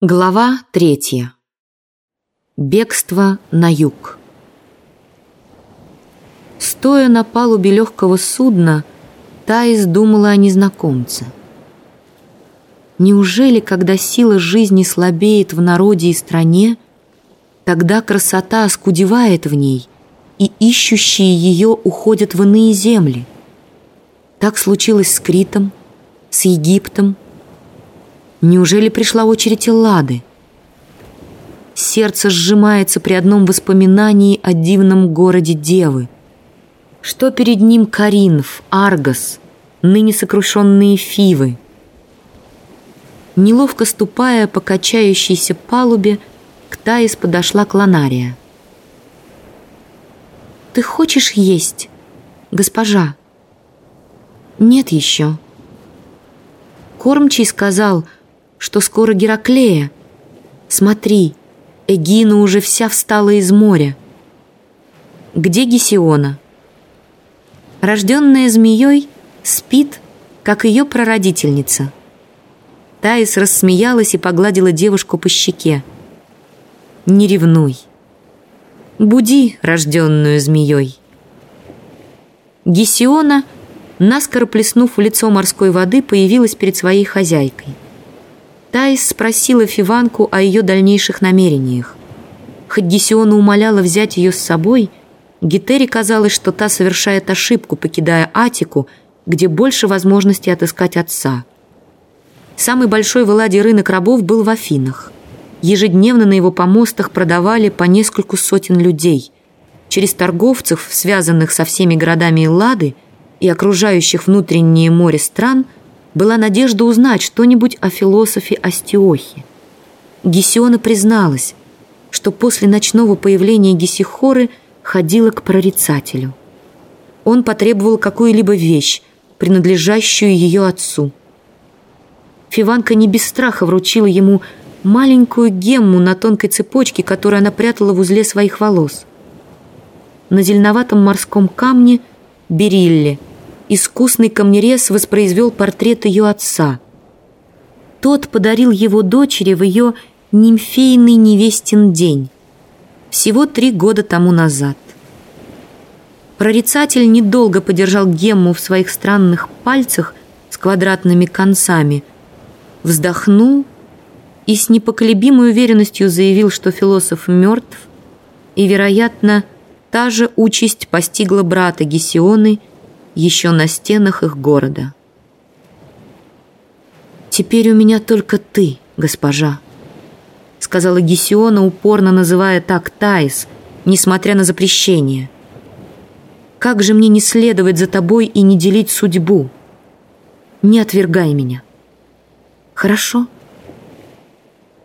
Глава третья. Бегство на юг. Стоя на палубе легкого судна, Таис думала о незнакомце. Неужели, когда сила жизни слабеет в народе и стране, тогда красота оскудевает в ней, и ищущие ее уходят в иные земли? Так случилось с Критом, с Египтом, Неужели пришла очередь Эллады? Сердце сжимается при одном воспоминании о дивном городе Девы. Что перед ним Каринф, Аргос, ныне сокрушенные Фивы? Неловко ступая по качающейся палубе, к Таис подошла Клонария. «Ты хочешь есть, госпожа?» «Нет еще». Кормчий сказал — что скоро Гераклея. Смотри, Эгина уже вся встала из моря. Где Гесиона? Рожденная змеей спит, как ее прародительница. Таис рассмеялась и погладила девушку по щеке. «Не ревнуй. Буди рожденную змеей». Гесиона, наскоро плеснув в лицо морской воды, появилась перед своей хозяйкой – Таис спросила Фиванку о ее дальнейших намерениях. Хоть Гесиона умоляла взять ее с собой, Гетере казалось, что та совершает ошибку, покидая Атику, где больше возможностей отыскать отца. Самый большой в Эладе рынок рабов был в Афинах. Ежедневно на его помостах продавали по нескольку сотен людей. Через торговцев, связанных со всеми городами Эллады и окружающих внутреннее море стран – была надежда узнать что-нибудь о философе Астиохе. Гесиона призналась, что после ночного появления Гесихоры ходила к прорицателю. Он потребовал какую-либо вещь, принадлежащую ее отцу. Фиванка не без страха вручила ему маленькую гемму на тонкой цепочке, которую она прятала в узле своих волос. На зеленоватом морском камне берилле – искусный камнерез воспроизвел портрет ее отца. Тот подарил его дочери в ее нимфейный невестин день, всего три года тому назад. Прорицатель недолго подержал гемму в своих странных пальцах с квадратными концами, вздохнул и с непоколебимой уверенностью заявил, что философ мертв, и, вероятно, та же участь постигла брата Гесионы еще на стенах их города. «Теперь у меня только ты, госпожа», — сказала Гесиона, упорно называя так Таис, несмотря на запрещение. «Как же мне не следовать за тобой и не делить судьбу? Не отвергай меня». «Хорошо».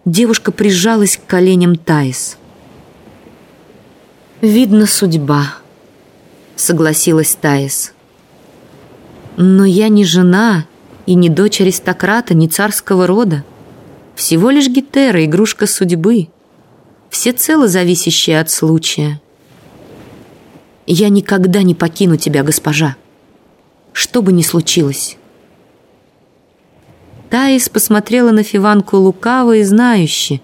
Девушка прижалась к коленям Таис. «Видно, судьба», — согласилась Таис. Но я не жена и не дочь аристократа, не царского рода. Всего лишь гетера, игрушка судьбы, всецело зависящая от случая. Я никогда не покину тебя, госпожа, что бы ни случилось. Таис посмотрела на Фиванку лукаво и знающе,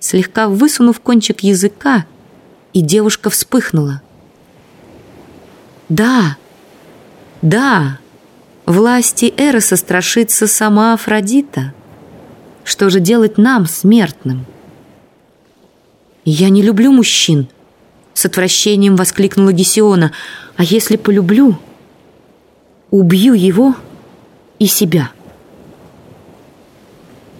слегка высунув кончик языка, и девушка вспыхнула. «Да, да!» Власти Эроса страшится сама Афродита. Что же делать нам, смертным? «Я не люблю мужчин», — с отвращением воскликнула Гесиона. «А если полюблю, убью его и себя».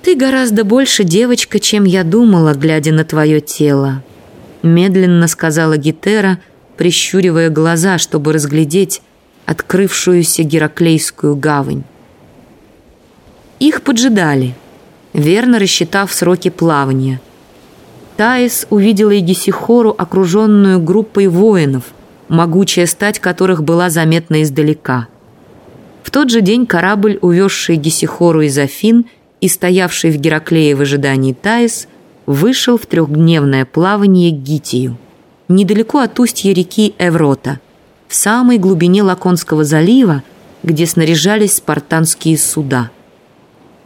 «Ты гораздо больше девочка, чем я думала, глядя на твое тело», — медленно сказала Гетера, прищуривая глаза, чтобы разглядеть, открывшуюся Гераклейскую гавань. Их поджидали, верно рассчитав сроки плавания. Таис увидела Егисихору, окруженную группой воинов, могучая стать которых была заметна издалека. В тот же день корабль, увезший Гесихору из Афин и стоявший в Гераклее в ожидании Таис, вышел в трехдневное плавание к Гитию, недалеко от устья реки Эврота – в самой глубине Лаконского залива, где снаряжались спартанские суда.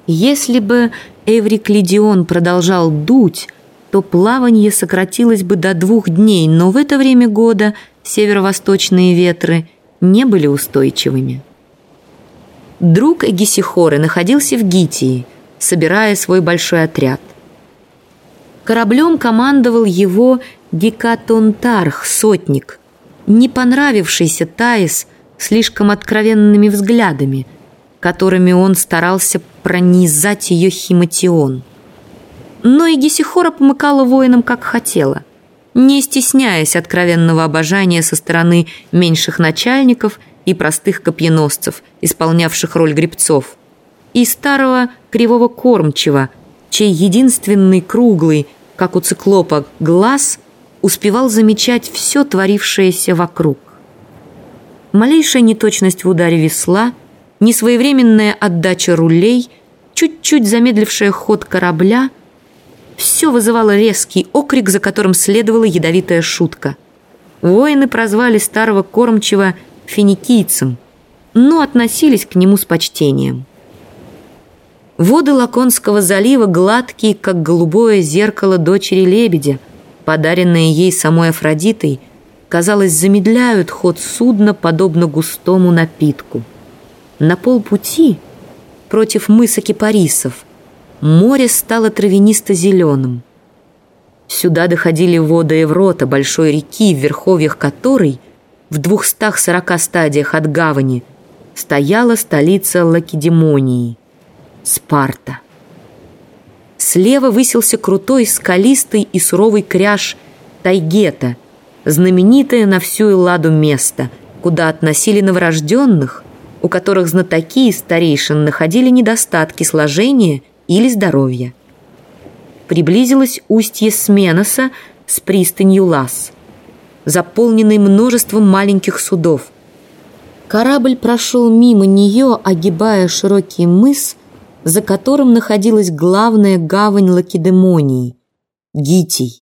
Если бы Эвриклидион продолжал дуть, то плавание сократилось бы до двух дней, но в это время года северо-восточные ветры не были устойчивыми. Друг Эгисихоры находился в Гитии, собирая свой большой отряд. Кораблем командовал его Гекатонтарх, сотник, не понравившийся Таис слишком откровенными взглядами, которыми он старался пронизать ее химатион. Но и Гесихора помыкала воинам как хотела, не стесняясь откровенного обожания со стороны меньших начальников и простых копьеносцев, исполнявших роль гребцов, и старого кривого кормчего, чей единственный круглый, как у циклопа, глаз успевал замечать все творившееся вокруг. Малейшая неточность в ударе весла, несвоевременная отдача рулей, чуть-чуть замедлившая ход корабля – все вызывало резкий окрик, за которым следовала ядовитая шутка. Воины прозвали старого кормчего финикийцем, но относились к нему с почтением. Воды Лаконского залива гладкие, как голубое зеркало дочери лебедя, подаренные ей самой Афродитой, казалось, замедляют ход судна, подобно густому напитку. На полпути, против мыса Кипарисов, море стало травянисто-зеленым. Сюда доходили воды Еврота, большой реки, в верховьях которой, в 240 стадиях от гавани, стояла столица Лакедемонии – Спарта. Слева высился крутой, скалистый и суровый кряж Тайгета, знаменитое на всю Элладу место, куда относили новорожденных, у которых знатоки и старейшин находили недостатки сложения – или здоровья. Приблизилось устье Сменоса с пристанью Лас, заполненной множеством маленьких судов. Корабль прошел мимо нее, огибая широкий мыс, за которым находилась главная гавань Лакедемонии – Гитий.